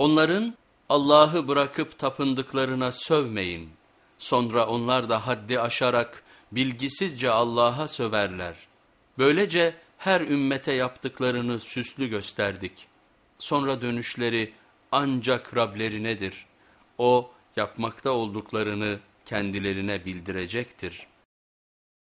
Onların Allah'ı bırakıp tapındıklarına sövmeyin. Sonra onlar da haddi aşarak bilgisizce Allah'a söverler. Böylece her ümmete yaptıklarını süslü gösterdik. Sonra dönüşleri ancak Rablerinedir. O yapmakta olduklarını kendilerine bildirecektir.''